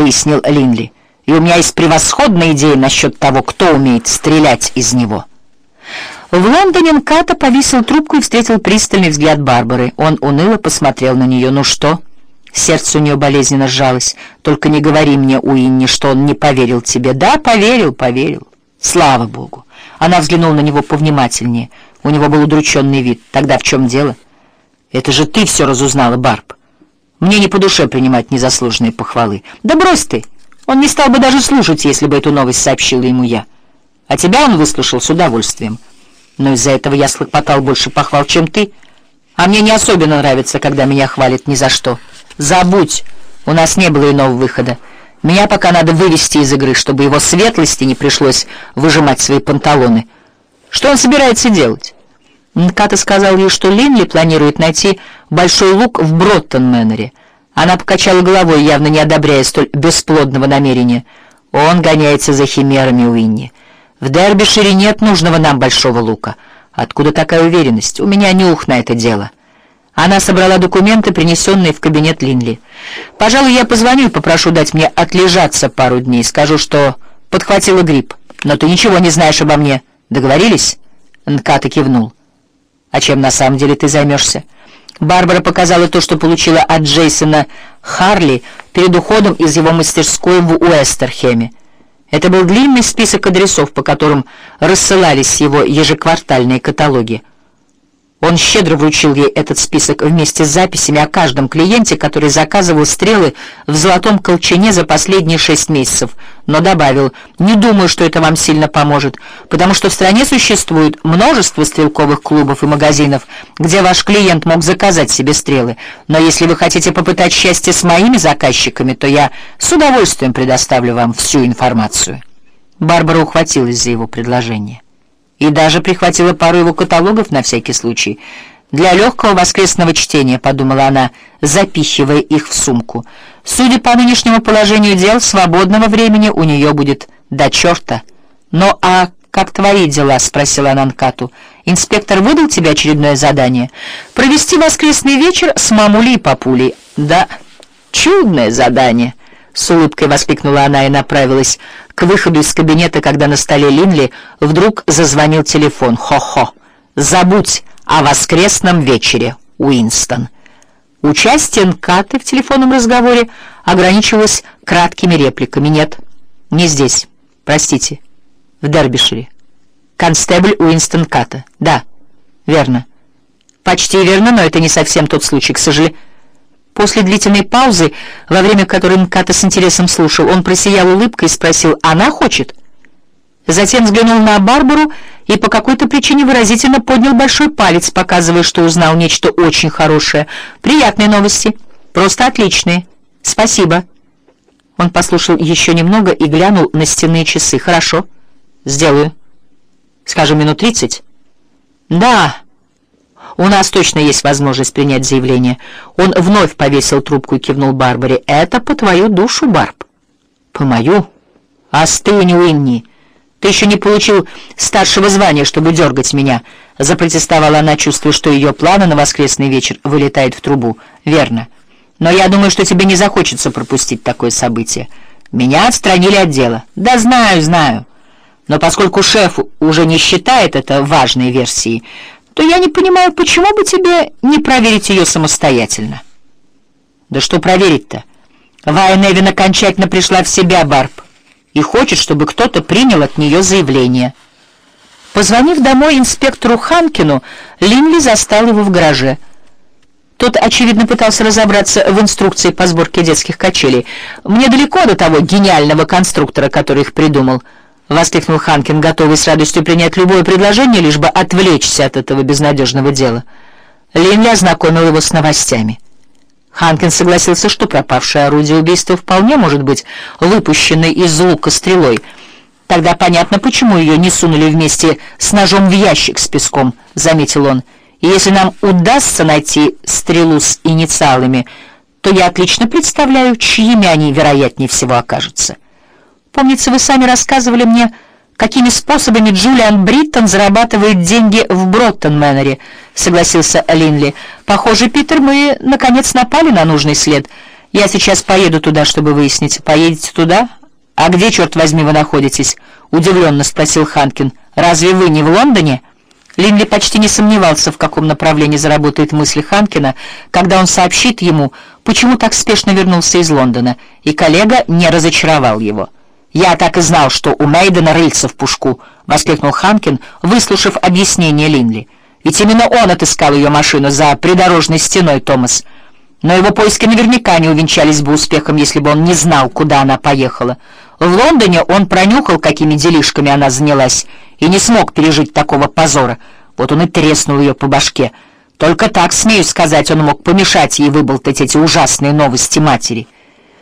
пояснил Линли. «И у меня есть превосходная идея насчет того, кто умеет стрелять из него». В Лондоне Нката повесил трубку и встретил пристальный взгляд Барбары. Он уныло посмотрел на нее. «Ну что?» Сердце у нее болезненно сжалось. «Только не говори мне, Уинни, что он не поверил тебе». «Да, поверил, поверил. Слава Богу». Она взглянула на него повнимательнее. У него был удрученный вид. «Тогда в чем дело?» «Это же ты все разузнала, Барб. Мне не по душе принимать незаслуженные похвалы». «Да брось ты! Он не стал бы даже слушать, если бы эту новость сообщила ему я. А тебя он выслушал с удовольствием. Но из-за этого я схлопотал больше похвал, чем ты. А мне не особенно нравится, когда меня хвалят ни за что». Забудь, у нас не было иного выхода. Меня пока надо вывести из игры, чтобы его светлости не пришлось выжимать свои панталоны. Что он собирается делать? Нката сказал ей, что Линли планирует найти большой лук в Броттон-Мэннере. Она покачала головой, явно не одобряя столь бесплодного намерения. Он гоняется за химерами Уинни. В Дербишире нет нужного нам большого лука. Откуда такая уверенность? У меня нюх на это дело. Она собрала документы, принесенные в кабинет Линли. «Пожалуй, я позвоню и попрошу дать мне отлежаться пару дней. Скажу, что подхватила грипп. Но ты ничего не знаешь обо мне. Договорились?» Нката кивнул. «А чем на самом деле ты займешься?» Барбара показала то, что получила от Джейсона Харли перед уходом из его мастерской в Уэстерхеме. Это был длинный список адресов, по которым рассылались его ежеквартальные каталоги. Он щедро вручил ей этот список вместе с записями о каждом клиенте, который заказывал стрелы в золотом колчане за последние шесть месяцев, но добавил, «Не думаю, что это вам сильно поможет, потому что в стране существует множество стрелковых клубов и магазинов, где ваш клиент мог заказать себе стрелы, но если вы хотите попытать счастье с моими заказчиками, то я с удовольствием предоставлю вам всю информацию». Барбара ухватилась за его предложение и даже прихватила пару его каталогов на всякий случай. «Для легкого воскресного чтения», — подумала она, запихивая их в сумку. «Судя по нынешнему положению дел, свободного времени у нее будет до черта». «Ну а как твои дела?» — спросила она Анкату. «Инспектор выдал тебе очередное задание? Провести воскресный вечер с мамулей и папулей». «Да, чудное задание». С улыбкой воскликнула она и направилась к выходу из кабинета, когда на столе Линли вдруг зазвонил телефон. «Хо-хо! Забудь о воскресном вечере, Уинстон!» Участие Нкаты в телефонном разговоре ограничивалось краткими репликами. «Нет, не здесь. Простите. В Дербишире. Констебль Уинстон Ката. Да, верно. Почти верно, но это не совсем тот случай, к сожалению». После длительной паузы, во время которой Мката с интересом слушал, он просиял улыбкой и спросил «Она хочет?». Затем взглянул на Барбару и по какой-то причине выразительно поднял большой палец, показывая, что узнал нечто очень хорошее. «Приятные новости. Просто отличные. Спасибо». Он послушал еще немного и глянул на стенные часы. «Хорошо. Сделаю. Скажем, минут тридцать?» «Да». У нас точно есть возможность принять заявление. Он вновь повесил трубку и кивнул Барбаре. Это по твою душу, Барб. По мою? Остынь, Уинни. Ты еще не получил старшего звания, чтобы дергать меня. Запротестовала она, чувствуя, что ее планы на воскресный вечер вылетают в трубу. Верно. Но я думаю, что тебе не захочется пропустить такое событие. Меня отстранили от дела. Да знаю, знаю. Но поскольку шеф уже не считает это важной версией, то я не понимаю, почему бы тебе не проверить ее самостоятельно. Да что проверить-то? Вая Невин окончательно пришла в себя, Барб, и хочет, чтобы кто-то принял от нее заявление. Позвонив домой инспектору Ханкину, Линли застал его в гараже. Тот, очевидно, пытался разобраться в инструкции по сборке детских качелей. «Мне далеко до того гениального конструктора, который их придумал». — воскликнул Ханкин, готовый с радостью принять любое предложение, лишь бы отвлечься от этого безнадежного дела. Линли ознакомил его с новостями. Ханкин согласился, что пропавшее орудие убийства вполне может быть выпущенной из лука стрелой. Тогда понятно, почему ее не сунули вместе с ножом в ящик с песком, — заметил он. И если нам удастся найти стрелу с инициалами, то я отлично представляю, чьими они, вероятнее всего, окажутся. Помнится, вы сами рассказывали мне, какими способами Джулиан Бриттон зарабатывает деньги в Броттон-Мэннере, согласился Линли. Похоже, Питер, мы наконец напали на нужный след. Я сейчас поеду туда, чтобы выяснить. Поедете туда? А где, черт возьми, вы находитесь? Удивленно спросил Ханкин. Разве вы не в Лондоне? Линли почти не сомневался, в каком направлении заработает мысли Ханкина, когда он сообщит ему, почему так спешно вернулся из Лондона, и коллега не разочаровал его. «Я так и знал, что у Мейдена рыльца в пушку», — воскликнул Ханкин, выслушав объяснение Линли. «Ведь именно он отыскал ее машину за придорожной стеной, Томас. Но его поиски наверняка не увенчались бы успехом, если бы он не знал, куда она поехала. В Лондоне он пронюхал, какими делишками она занялась, и не смог пережить такого позора. Вот он и треснул ее по башке. Только так, смею сказать, он мог помешать ей выболтать эти ужасные новости матери».